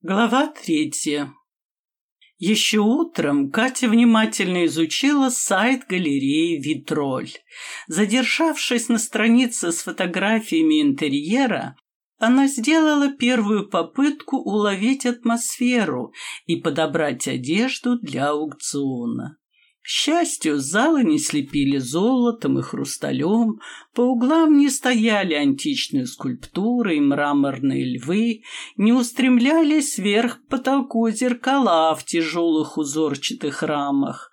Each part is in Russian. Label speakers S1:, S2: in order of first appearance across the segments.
S1: Глава третья. Еще утром Катя внимательно изучила сайт галереи «Витроль». Задержавшись на странице с фотографиями интерьера, она сделала первую попытку уловить атмосферу и подобрать одежду для аукциона. К счастью, залы не слепили золотом и хрусталем, по углам не стояли античные скульптуры и мраморные львы, не устремлялись вверх к потолку зеркала в тяжелых узорчатых рамах.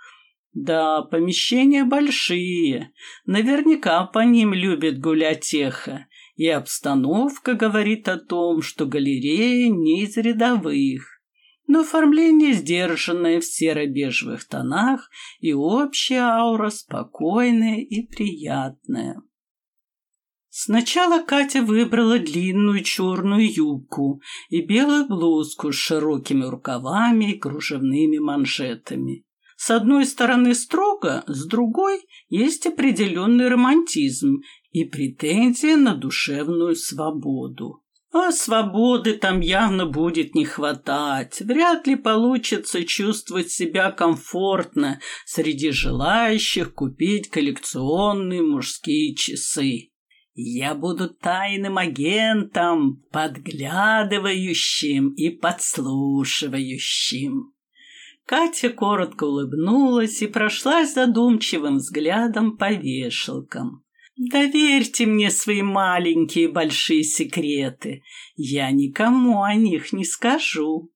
S1: Да, помещения большие, наверняка по ним любит гулять эхо, и обстановка говорит о том, что галерея не из рядовых но оформление сдержанное в серо-бежевых тонах и общая аура спокойная и приятная. Сначала Катя выбрала длинную черную юбку и белую блузку с широкими рукавами и кружевными манжетами. С одной стороны строго, с другой есть определенный романтизм и претензия на душевную свободу. А свободы там явно будет не хватать. Вряд ли получится чувствовать себя комфортно среди желающих купить коллекционные мужские часы. Я буду тайным агентом, подглядывающим и подслушивающим. Катя коротко улыбнулась и прошлась задумчивым взглядом по вешалкам. Доверьте мне свои маленькие большие секреты. Я никому о них не скажу.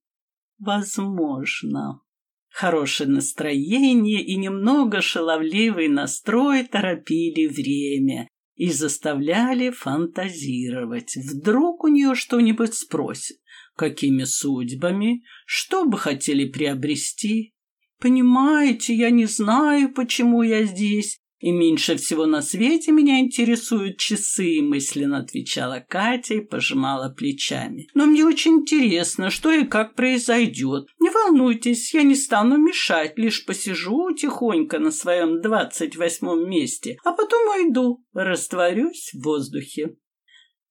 S1: Возможно. Хорошее настроение и немного шаловливый настрой торопили время и заставляли фантазировать. Вдруг у нее что-нибудь спросят. Какими судьбами? Что бы хотели приобрести? Понимаете, я не знаю, почему я здесь. И меньше всего на свете меня интересуют часы, мысленно отвечала Катя и пожимала плечами. Но мне очень интересно, что и как произойдет. Не волнуйтесь, я не стану мешать, лишь посижу тихонько на своем двадцать восьмом месте, а потом уйду, растворюсь в воздухе.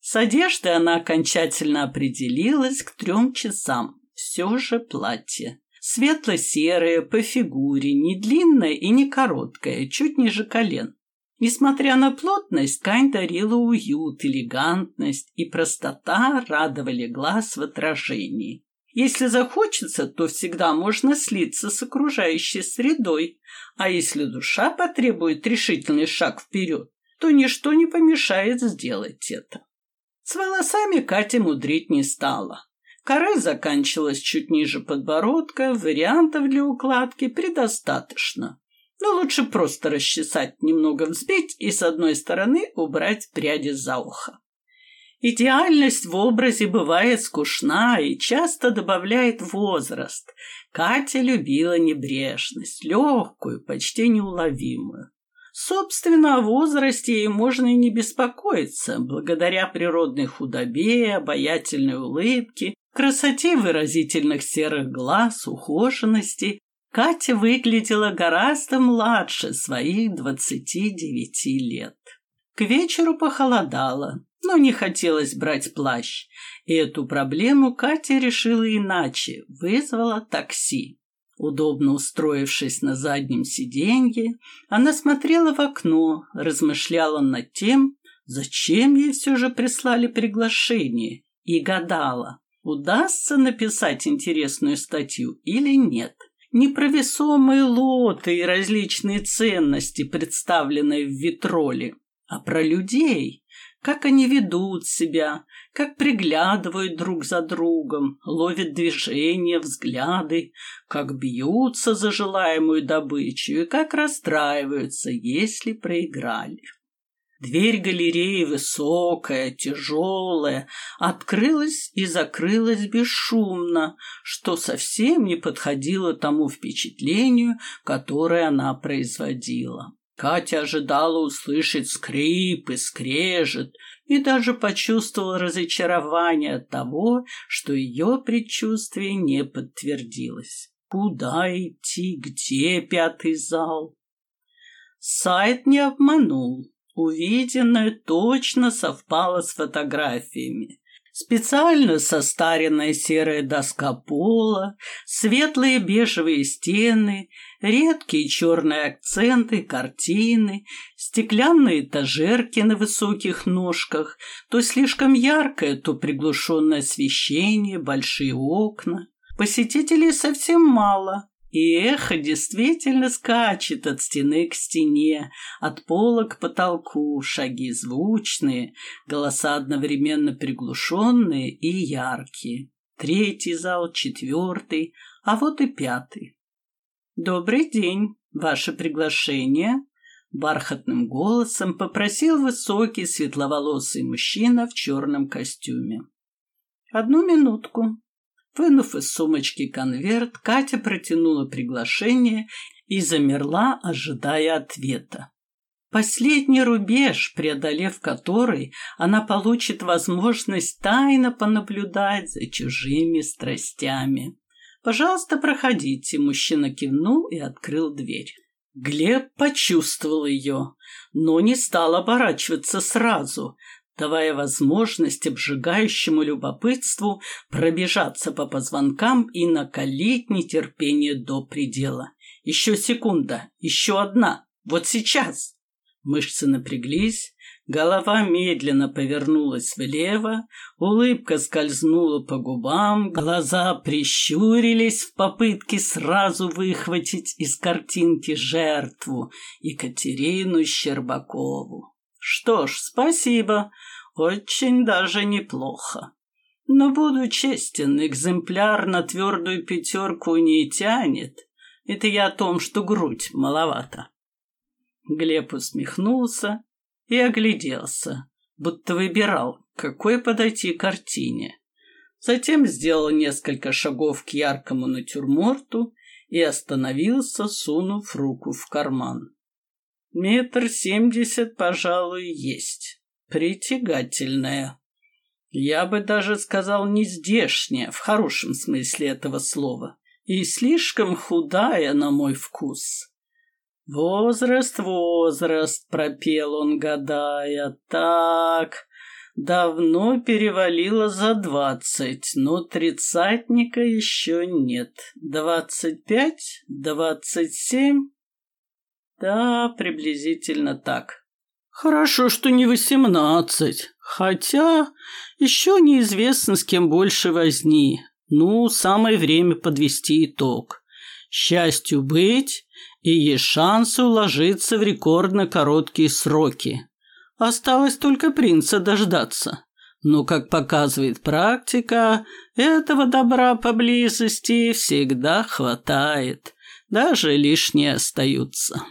S1: С одеждой она окончательно определилась к трем часам. Все же платье. Светло-серая, по фигуре, не длинная и не короткая, чуть ниже колен. Несмотря на плотность, ткань дарила уют, элегантность и простота радовали глаз в отражении. Если захочется, то всегда можно слиться с окружающей средой, а если душа потребует решительный шаг вперед, то ничто не помешает сделать это. С волосами Катя мудрить не стала. Кора заканчивалась чуть ниже подбородка, вариантов для укладки предостаточно. Но лучше просто расчесать, немного взбить и с одной стороны убрать пряди за ухо. Идеальность в образе бывает скучна и часто добавляет возраст. Катя любила небрежность, легкую, почти неуловимую. Собственно, о возрасте ей можно и не беспокоиться, благодаря природной худобе, обаятельной улыбке красоте выразительных серых глаз, ухоженности Катя выглядела гораздо младше своих двадцати девяти лет. К вечеру похолодало, но не хотелось брать плащ, и эту проблему Катя решила иначе, вызвала такси. Удобно устроившись на заднем сиденье, она смотрела в окно, размышляла над тем, зачем ей все же прислали приглашение, и гадала, удастся написать интересную статью или нет. Не лоты и различные ценности, представленные в витроле, а про людей, как они ведут себя, как приглядывают друг за другом, ловят движения, взгляды, как бьются за желаемую добычу? И как расстраиваются, если проиграли. Дверь галереи высокая, тяжелая, открылась и закрылась бесшумно, что совсем не подходило тому впечатлению, которое она производила. Катя ожидала услышать скрип и скрежет, и даже почувствовала разочарование от того, что ее предчувствие не подтвердилось. Куда идти? Где пятый зал? Сайт не обманул. Увиденное точно совпало с фотографиями. Специально состаренная серая доска пола, светлые бежевые стены, редкие черные акценты, картины, стеклянные этажерки на высоких ножках, то слишком яркое, то приглушенное освещение, большие окна. Посетителей совсем мало, и эхо действительно скачет от стены к стене, от пола к потолку, шаги звучные, голоса одновременно приглушенные и яркие. Третий зал, четвертый, а вот и пятый. «Добрый день, ваше приглашение?» Бархатным голосом попросил высокий светловолосый мужчина в черном костюме. «Одну минутку», Вынув из сумочки конверт, Катя протянула приглашение и замерла, ожидая ответа. Последний рубеж, преодолев который, она получит возможность тайно понаблюдать за чужими страстями. «Пожалуйста, проходите», – мужчина кивнул и открыл дверь. Глеб почувствовал ее, но не стал оборачиваться сразу, давая возможность обжигающему любопытству пробежаться по позвонкам и накалить нетерпение до предела. Еще секунда, еще одна, вот сейчас. Мышцы напряглись, голова медленно повернулась влево, улыбка скользнула по губам, глаза прищурились в попытке сразу выхватить из картинки жертву Екатерину Щербакову. Что ж, спасибо. Очень даже неплохо. Но буду честен, экземпляр на твердую пятерку не тянет. Это я о том, что грудь маловато. Глеб усмехнулся и огляделся, будто выбирал, какой подойти картине. Затем сделал несколько шагов к яркому натюрморту и остановился, сунув руку в карман. Метр семьдесят, пожалуй, есть. Притягательная. Я бы даже сказал не здешняя, в хорошем смысле этого слова. И слишком худая на мой вкус. Возраст, возраст, пропел он, гадая. Так, давно перевалило за двадцать, но тридцатника еще нет. Двадцать пять, двадцать семь. Да, приблизительно так. Хорошо, что не восемнадцать. Хотя еще неизвестно, с кем больше возни. Ну, самое время подвести итог. Счастью быть, и есть шансы уложиться в рекордно короткие сроки. Осталось только принца дождаться. Но, как показывает практика, этого добра поблизости всегда хватает. Даже лишние остаются.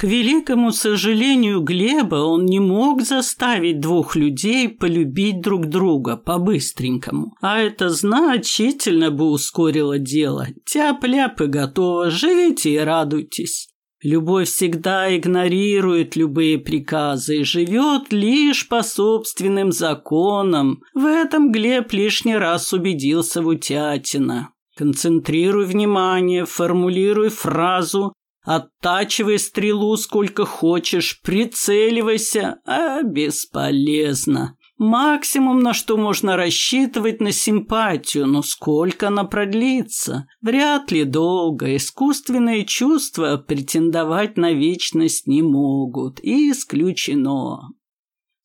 S1: К великому сожалению Глеба он не мог заставить двух людей полюбить друг друга по-быстренькому. А это значительно бы ускорило дело. Тяп-ляп и готово, живите и радуйтесь. Любовь всегда игнорирует любые приказы и живет лишь по собственным законам. В этом Глеб лишний раз убедился в утятина. Концентрируй внимание, формулируй фразу, Оттачивай стрелу сколько хочешь, прицеливайся, а бесполезно. Максимум, на что можно рассчитывать, на симпатию, но сколько она продлится? Вряд ли долго. Искусственные чувства претендовать на вечность не могут. И исключено.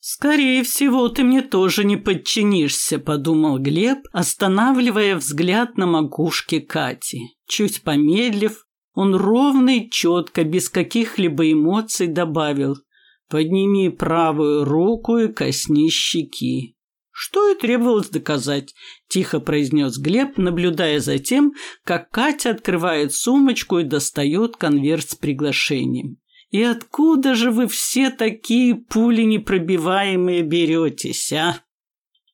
S1: «Скорее всего, ты мне тоже не подчинишься», – подумал Глеб, останавливая взгляд на макушке Кати. Чуть помедлив, он ровно и четко, без каких-либо эмоций добавил «Подними правую руку и коснись щеки». Что и требовалось доказать, тихо произнес Глеб, наблюдая за тем, как Катя открывает сумочку и достает конверт с приглашением. «И откуда же вы все такие пули непробиваемые беретесь, а?»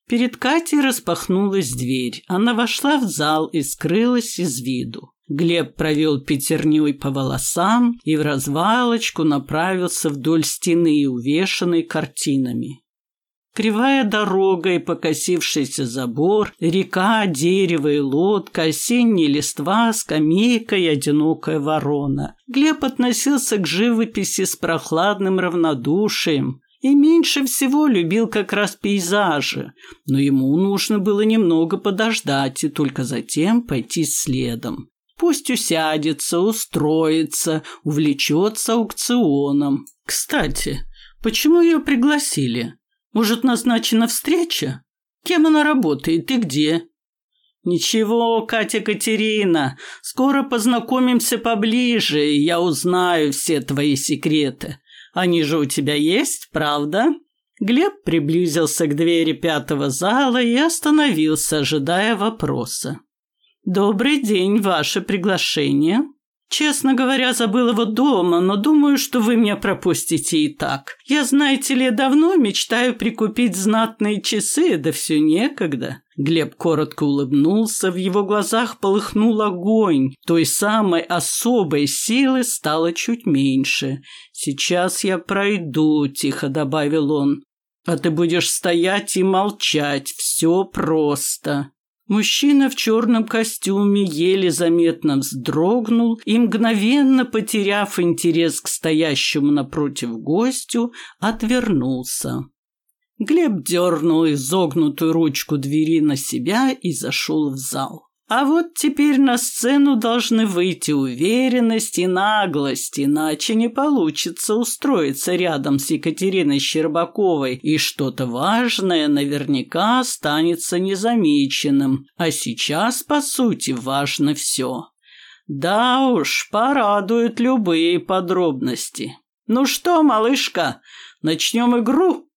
S1: Перед Катей распахнулась дверь. Она вошла в зал и скрылась из виду. Глеб провел пятерней по волосам и в развалочку направился вдоль стены, увешанной картинами. Кривая дорога и покосившийся забор, река, дерево и лодка, осенние листва, скамейка и одинокая ворона. Глеб относился к живописи с прохладным равнодушием и меньше всего любил как раз пейзажи, но ему нужно было немного подождать и только затем пойти следом. Пусть усядется, устроится, увлечется аукционом. Кстати, почему ее пригласили? Может, назначена встреча? Кем она работает и где? Ничего, Катя Катерина, скоро познакомимся поближе, и я узнаю все твои секреты. Они же у тебя есть, правда? Глеб приблизился к двери пятого зала и остановился, ожидая вопроса. «Добрый день, ваше приглашение?» Честно говоря, забыл его дома, но думаю, что вы меня пропустите и так. Я, знаете ли, давно мечтаю прикупить знатные часы, да все некогда. Глеб коротко улыбнулся, в его глазах полыхнул огонь. Той самой особой силы стало чуть меньше. «Сейчас я пройду», — тихо добавил он. «А ты будешь стоять и молчать. Все просто». Мужчина в черном костюме еле заметно вздрогнул и, мгновенно потеряв интерес к стоящему напротив гостю, отвернулся. Глеб дернул изогнутую ручку двери на себя и зашел в зал. А вот теперь на сцену должны выйти уверенность и наглость, иначе не получится устроиться рядом с Екатериной Щербаковой, и что-то важное наверняка останется незамеченным. А сейчас, по сути, важно все. Да уж, порадуют любые подробности. Ну что, малышка, начнем игру?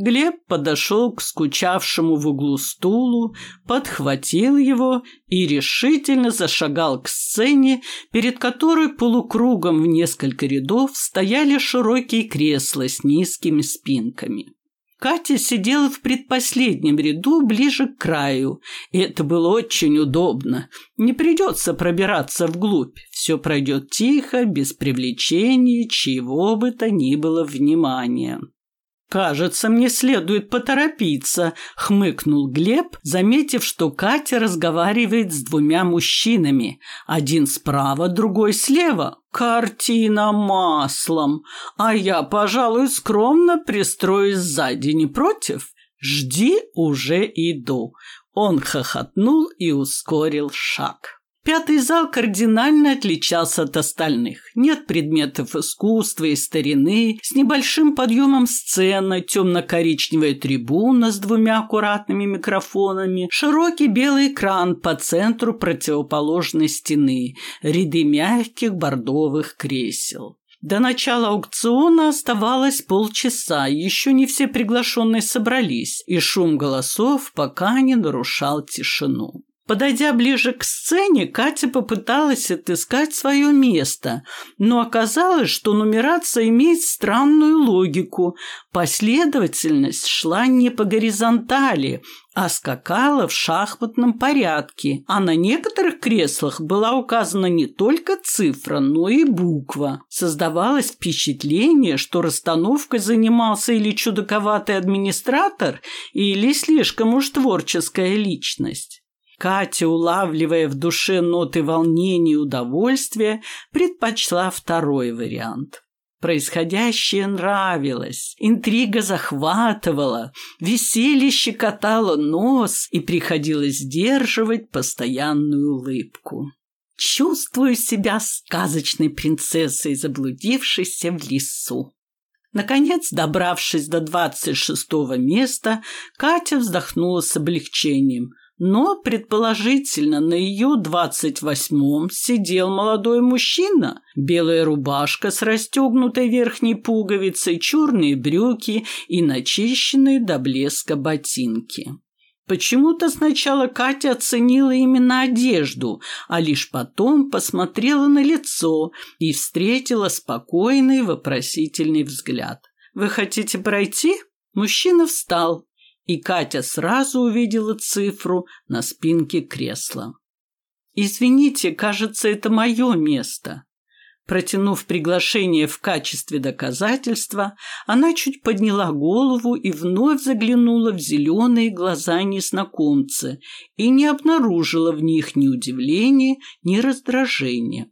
S1: Глеб подошел к скучавшему в углу стулу, подхватил его и решительно зашагал к сцене, перед которой полукругом в несколько рядов стояли широкие кресла с низкими спинками. Катя сидела в предпоследнем ряду ближе к краю, и это было очень удобно. Не придется пробираться вглубь, все пройдет тихо, без привлечения чьего бы то ни было внимания. «Кажется, мне следует поторопиться», — хмыкнул Глеб, заметив, что Катя разговаривает с двумя мужчинами. Один справа, другой слева. «Картина маслом. А я, пожалуй, скромно пристроюсь сзади, не против? Жди, уже иду». Он хохотнул и ускорил шаг. Пятый зал кардинально отличался от остальных. Нет предметов искусства и старины, с небольшим подъемом сцены, темно-коричневая трибуна с двумя аккуратными микрофонами, широкий белый экран по центру противоположной стены, ряды мягких бордовых кресел. До начала аукциона оставалось полчаса, еще не все приглашенные собрались, и шум голосов пока не нарушал тишину. Подойдя ближе к сцене, Катя попыталась отыскать свое место, но оказалось, что нумерация имеет странную логику. Последовательность шла не по горизонтали, а скакала в шахматном порядке, а на некоторых креслах была указана не только цифра, но и буква. Создавалось впечатление, что расстановкой занимался или чудаковатый администратор, или слишком уж творческая личность. Катя, улавливая в душе ноты волнения и удовольствия, предпочла второй вариант. Происходящее нравилось, интрига захватывала, веселье щекотало нос и приходилось сдерживать постоянную улыбку. Чувствую себя сказочной принцессой, заблудившейся в лесу. Наконец, добравшись до двадцать шестого места, Катя вздохнула с облегчением. Но, предположительно, на ее двадцать восьмом сидел молодой мужчина. Белая рубашка с расстегнутой верхней пуговицей, черные брюки и начищенные до блеска ботинки. Почему-то сначала Катя оценила именно одежду, а лишь потом посмотрела на лицо и встретила спокойный вопросительный взгляд. «Вы хотите пройти?» Мужчина встал, и Катя сразу увидела цифру на спинке кресла. «Извините, кажется, это мое место». Протянув приглашение в качестве доказательства, она чуть подняла голову и вновь заглянула в зеленые глаза незнакомца и не обнаружила в них ни удивления, ни раздражения.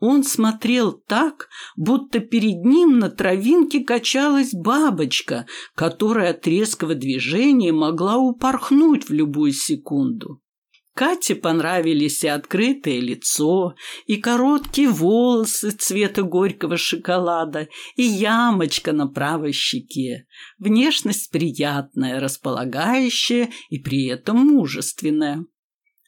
S1: Он смотрел так, будто перед ним на травинке качалась бабочка, которая от резкого движения могла упорхнуть в любую секунду. Кате понравились и открытое лицо, и короткие волосы цвета горького шоколада, и ямочка на правой щеке. Внешность приятная, располагающая и при этом мужественная.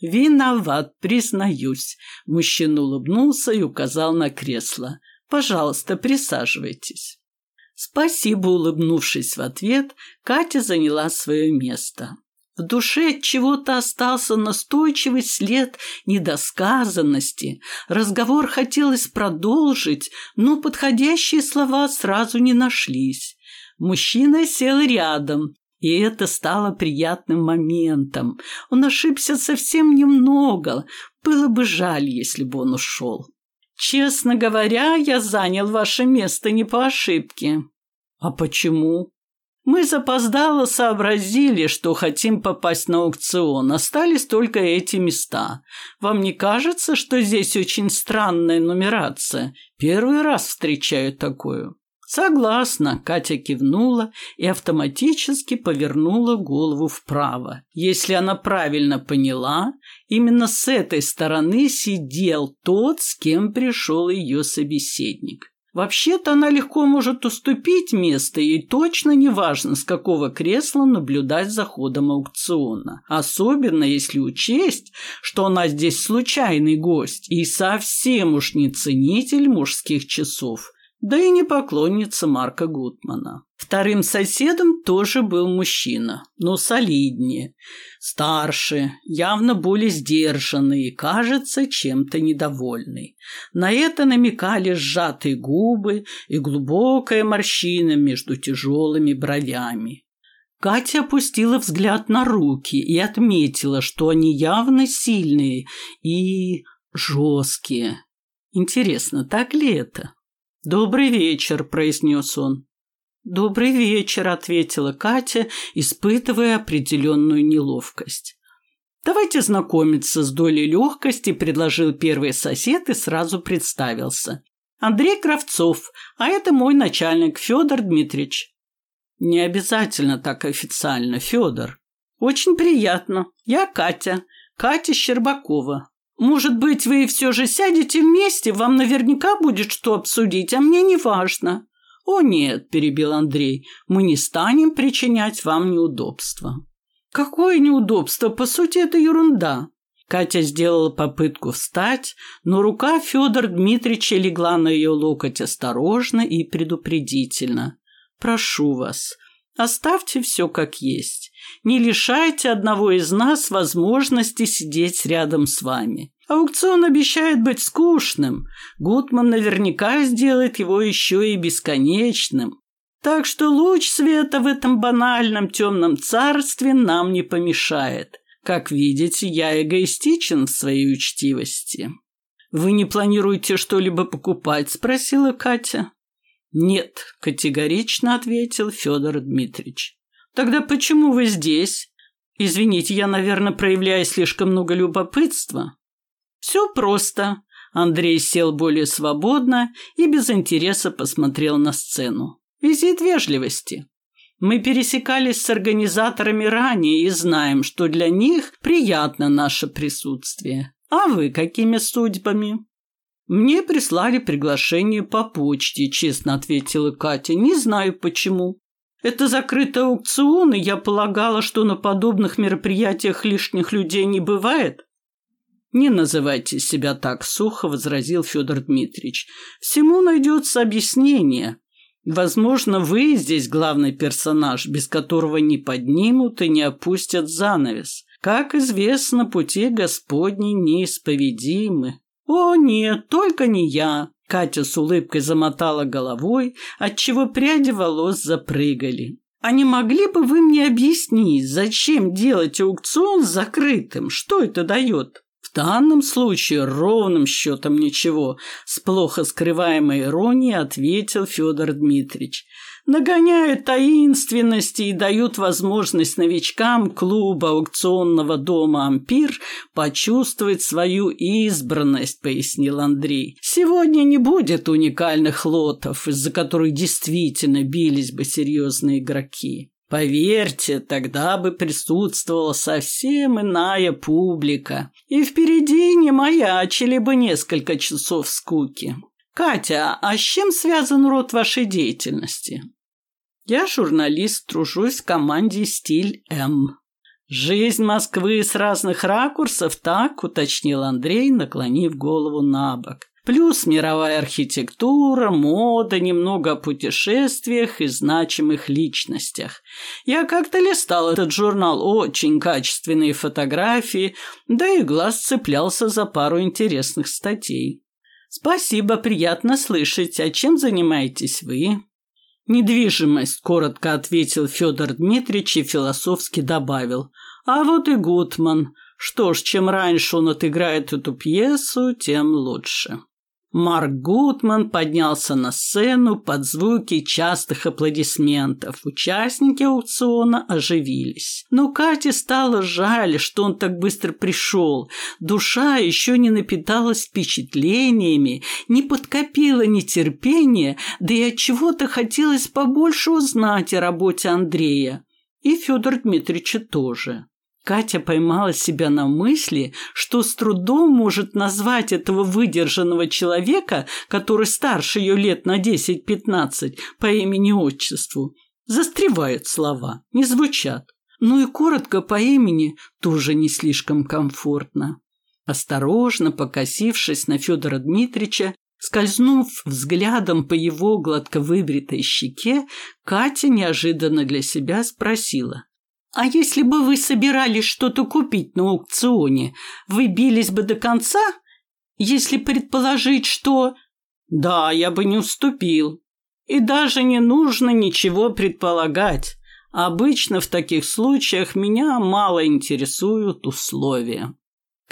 S1: «Виноват, признаюсь», – мужчина улыбнулся и указал на кресло. «Пожалуйста, присаживайтесь». Спасибо, улыбнувшись в ответ, Катя заняла свое место. В душе чего-то остался настойчивый след недосказанности. Разговор хотелось продолжить, но подходящие слова сразу не нашлись. Мужчина сел рядом, и это стало приятным моментом. Он ошибся совсем немного. Было бы жаль, если бы он ушел. Честно говоря, я занял ваше место не по ошибке. А почему? Мы запоздало сообразили, что хотим попасть на аукцион. Остались только эти места. Вам не кажется, что здесь очень странная нумерация? Первый раз встречаю такую. Согласна, Катя кивнула и автоматически повернула голову вправо. Если она правильно поняла, именно с этой стороны сидел тот, с кем пришел ее собеседник. Вообще-то она легко может уступить место, и точно не важно, с какого кресла наблюдать за ходом аукциона. Особенно если учесть, что она здесь случайный гость и совсем уж не ценитель мужских часов да и не поклонница Марка Гутмана. Вторым соседом тоже был мужчина, но солиднее, старше, явно более сдержанный и, кажется, чем-то недовольный. На это намекали сжатые губы и глубокая морщина между тяжелыми бровями. Катя опустила взгляд на руки и отметила, что они явно сильные и жесткие. Интересно, так ли это? «Добрый вечер», – произнес он. «Добрый вечер», – ответила Катя, испытывая определенную неловкость. «Давайте знакомиться с долей легкости», – предложил первый сосед и сразу представился. «Андрей Кравцов, а это мой начальник Федор Дмитриевич». «Не обязательно так официально, Федор». «Очень приятно. Я Катя. Катя Щербакова. Может быть, вы все же сядете вместе, вам наверняка будет что обсудить, а мне не важно». «О нет», – перебил Андрей, – «мы не станем причинять вам неудобства». «Какое неудобство? По сути, это ерунда». Катя сделала попытку встать, но рука Федора Дмитриевича легла на ее локоть осторожно и предупредительно. «Прошу вас, оставьте все как есть. Не лишайте одного из нас возможности сидеть рядом с вами. Аукцион обещает быть скучным. Гутман наверняка сделает его еще и бесконечным. Так что луч света в этом банальном темном царстве нам не помешает. Как видите, я эгоистичен в своей учтивости. «Вы не планируете что-либо покупать?» – спросила Катя. «Нет», – категорично ответил Федор Дмитриевич. Тогда почему вы здесь? Извините, я, наверное, проявляю слишком много любопытства. Все просто. Андрей сел более свободно и без интереса посмотрел на сцену. Визит вежливости. Мы пересекались с организаторами ранее и знаем, что для них приятно наше присутствие. А вы какими судьбами? Мне прислали приглашение по почте, честно ответила Катя. Не знаю почему. Это закрытый аукцион, и я полагала, что на подобных мероприятиях лишних людей не бывает. «Не называйте себя так сухо», — возразил Федор Дмитриевич. «Всему найдется объяснение. Возможно, вы здесь главный персонаж, без которого не поднимут и не опустят занавес. Как известно, пути Господни неисповедимы». «О, нет, только не я. Катя с улыбкой замотала головой, отчего пряди волос запрыгали. «А не могли бы вы мне объяснить, зачем делать аукцион закрытым? Что это дает?» В данном случае ровным счетом ничего, с плохо скрываемой иронией ответил Федор Дмитриевич. нагоняют таинственности и дают возможность новичкам клуба аукционного дома «Ампир» почувствовать свою избранность, пояснил Андрей. Сегодня не будет уникальных лотов, из-за которых действительно бились бы серьезные игроки. Поверьте, тогда бы присутствовала совсем иная публика, и впереди не маячили бы несколько часов скуки. Катя, а с чем связан род вашей деятельности? Я журналист, тружусь в команде «Стиль М». «Жизнь Москвы с разных ракурсов, так?» – уточнил Андрей, наклонив голову на бок. Плюс мировая архитектура, мода, немного о путешествиях и значимых личностях. Я как-то листал этот журнал, очень качественные фотографии, да и глаз цеплялся за пару интересных статей. Спасибо, приятно слышать. А чем занимаетесь вы? Недвижимость, коротко ответил Федор Дмитриевич и философски добавил. А вот и Гутман. Что ж, чем раньше он отыграет эту пьесу, тем лучше. Марк Гутман поднялся на сцену под звуки частых аплодисментов. Участники аукциона оживились. Но Кате стало жаль, что он так быстро пришел. Душа еще не напиталась впечатлениями, не подкопила нетерпения, да и от чего-то хотелось побольше узнать о работе Андрея. И Федор Дмитриевича тоже. Катя поймала себя на мысли, что с трудом может назвать этого выдержанного человека, который старше ее лет на 10-15, по имени-отчеству. Застревают слова, не звучат. Ну и коротко по имени тоже не слишком комфортно. Осторожно покосившись на Федора Дмитрича, скользнув взглядом по его гладко выбритой щеке, Катя неожиданно для себя спросила – а если бы вы собирались что-то купить на аукционе, вы бились бы до конца? Если предположить, что... Да, я бы не уступил. И даже не нужно ничего предполагать. Обычно в таких случаях меня мало интересуют условия.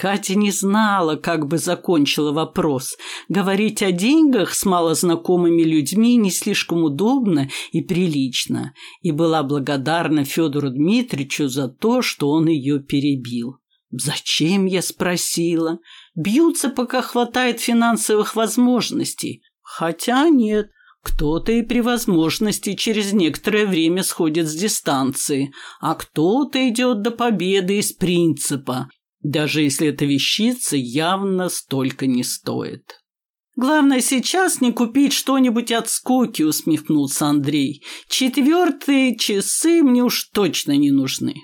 S1: Катя не знала, как бы закончила вопрос. Говорить о деньгах с малознакомыми людьми не слишком удобно и прилично, и была благодарна Федору Дмитриевичу за то, что он ее перебил. «Зачем?» – я спросила. «Бьются, пока хватает финансовых возможностей. Хотя нет, кто-то и при возможности через некоторое время сходит с дистанции, а кто-то идет до победы из принципа, даже если эта вещица явно столько не стоит. «Главное сейчас не купить что-нибудь от скуки», — усмехнулся Андрей. «Четвертые часы мне уж точно не нужны».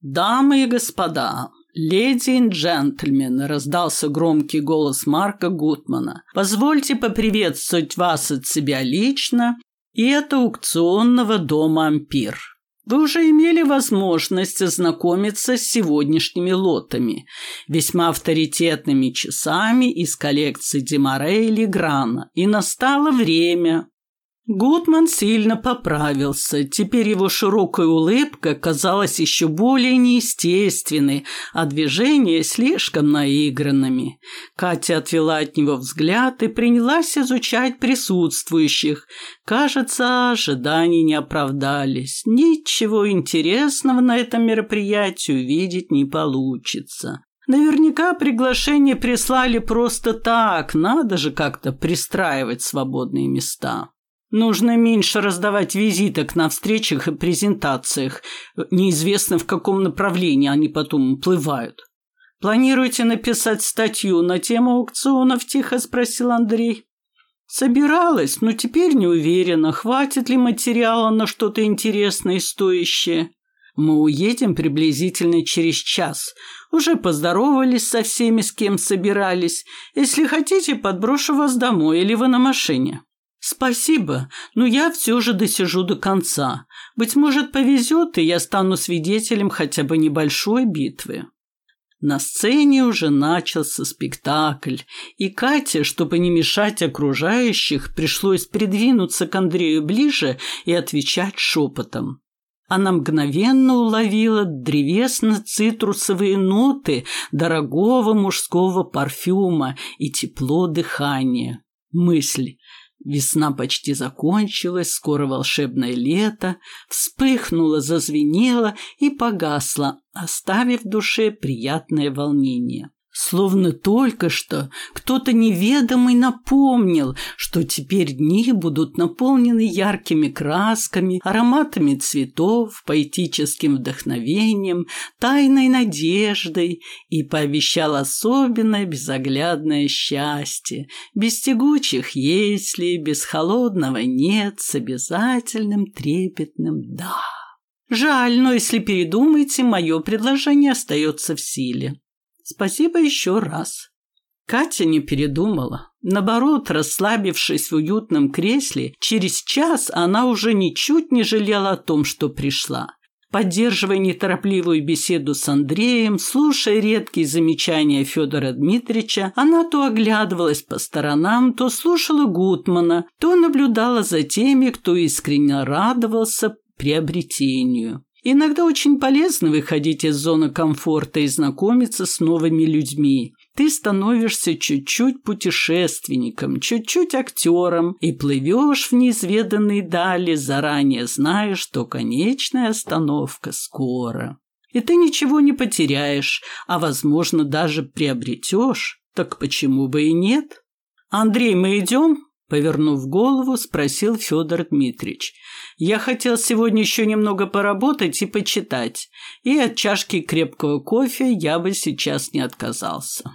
S1: «Дамы и господа, леди и джентльмены», — раздался громкий голос Марка Гутмана. «Позвольте поприветствовать вас от себя лично и от аукционного дома «Ампир». Вы уже имели возможность ознакомиться с сегодняшними лотами, весьма авторитетными часами из коллекции Демаре и Леграна, и настало время Гудман сильно поправился. Теперь его широкая улыбка казалась еще более неестественной, а движения слишком наигранными. Катя отвела от него взгляд и принялась изучать присутствующих. Кажется, ожидания не оправдались. Ничего интересного на этом мероприятии увидеть не получится. Наверняка приглашение прислали просто так, надо же как-то пристраивать свободные места. Нужно меньше раздавать визиток на встречах и презентациях. Неизвестно, в каком направлении они потом уплывают. «Планируете написать статью на тему аукционов?» – тихо спросил Андрей. «Собиралась, но теперь не уверена, хватит ли материала на что-то интересное и стоящее. Мы уедем приблизительно через час. Уже поздоровались со всеми, с кем собирались. Если хотите, подброшу вас домой или вы на машине». «Спасибо, но я все же досижу до конца. Быть может, повезет, и я стану свидетелем хотя бы небольшой битвы». На сцене уже начался спектакль, и Кате, чтобы не мешать окружающих, пришлось придвинуться к Андрею ближе и отвечать шепотом. Она мгновенно уловила древесно-цитрусовые ноты дорогого мужского парфюма и тепло дыхания. Мысль Весна почти закончилась, скоро волшебное лето вспыхнуло, зазвенело и погасло, оставив в душе приятное волнение. Словно только что кто-то неведомый напомнил, что теперь дни будут наполнены яркими красками, ароматами цветов, поэтическим вдохновением, тайной надеждой и пообещал особенное безоглядное счастье, без тягучих «если», без холодного «нет», с обязательным трепетным «да». Жаль, но если передумаете, мое предложение остается в силе. Спасибо еще раз. Катя не передумала. Наоборот, расслабившись в уютном кресле, через час она уже ничуть не жалела о том, что пришла. Поддерживая неторопливую беседу с Андреем, слушая редкие замечания Федора Дмитриевича, она то оглядывалась по сторонам, то слушала Гутмана, то наблюдала за теми, кто искренне радовался приобретению. Иногда очень полезно выходить из зоны комфорта и знакомиться с новыми людьми. Ты становишься чуть-чуть путешественником, чуть-чуть актером и плывешь в неизведанные дали, заранее зная, что конечная остановка скоро. И ты ничего не потеряешь, а, возможно, даже приобретешь. Так почему бы и нет? Андрей, мы идем? Повернув голову, спросил Федор Дмитриевич. «Я хотел сегодня еще немного поработать и почитать, и от чашки крепкого кофе я бы сейчас не отказался».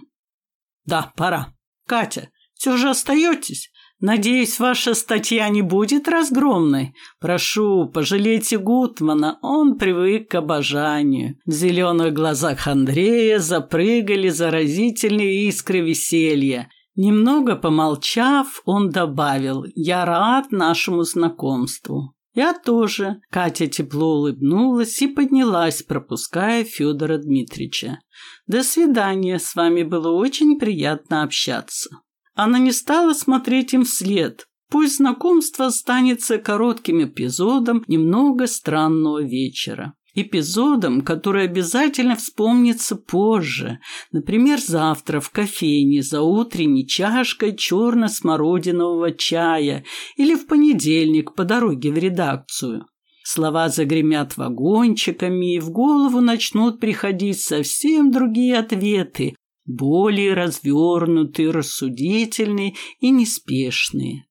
S1: «Да, пора. Катя, все же остаетесь? Надеюсь, ваша статья не будет разгромной? Прошу, пожалейте Гутмана, он привык к обожанию». В зеленых глазах Андрея запрыгали заразительные искры веселья, Немного помолчав, он добавил «Я рад нашему знакомству». «Я тоже». Катя тепло улыбнулась и поднялась, пропуская Федора Дмитриевича. «До свидания, с вами было очень приятно общаться». Она не стала смотреть им вслед. Пусть знакомство останется коротким эпизодом немного странного вечера эпизодом, который обязательно вспомнится позже, например, завтра в кофейне за утренней чашкой черно-смородинового чая или в понедельник по дороге в редакцию. Слова загремят вагончиками, и в голову начнут приходить совсем другие ответы, более развернутые, рассудительные и неспешные.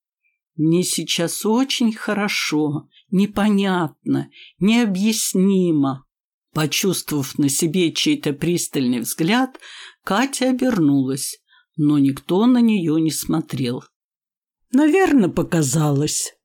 S1: Мне сейчас очень хорошо, непонятно, необъяснимо. Почувствовав на себе чей-то пристальный взгляд, Катя обернулась, но никто на нее не смотрел. Наверное, показалось.